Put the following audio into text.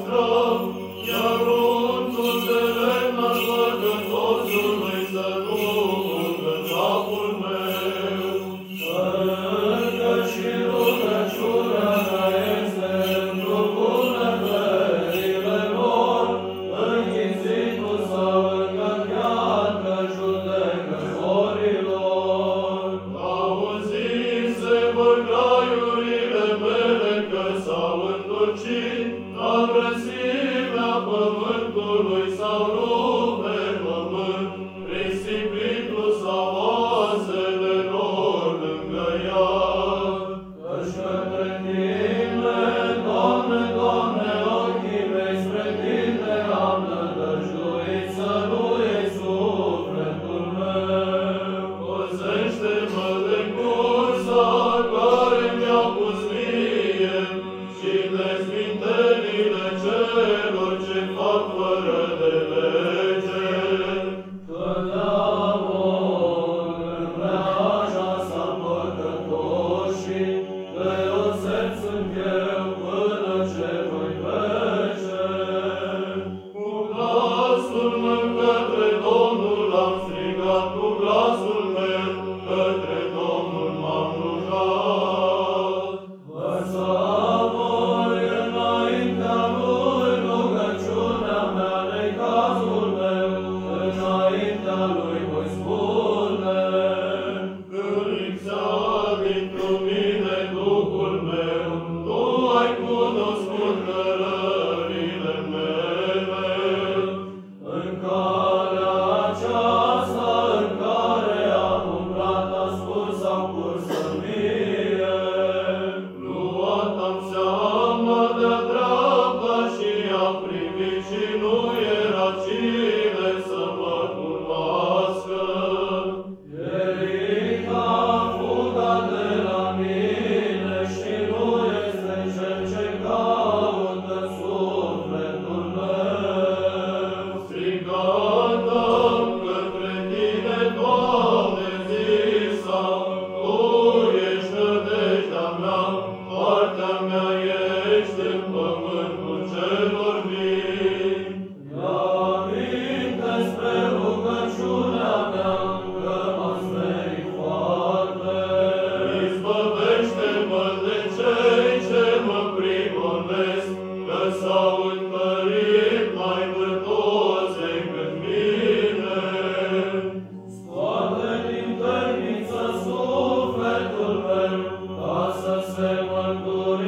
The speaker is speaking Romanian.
Nostro Abra-se Sufletul meu, ca să se Lord.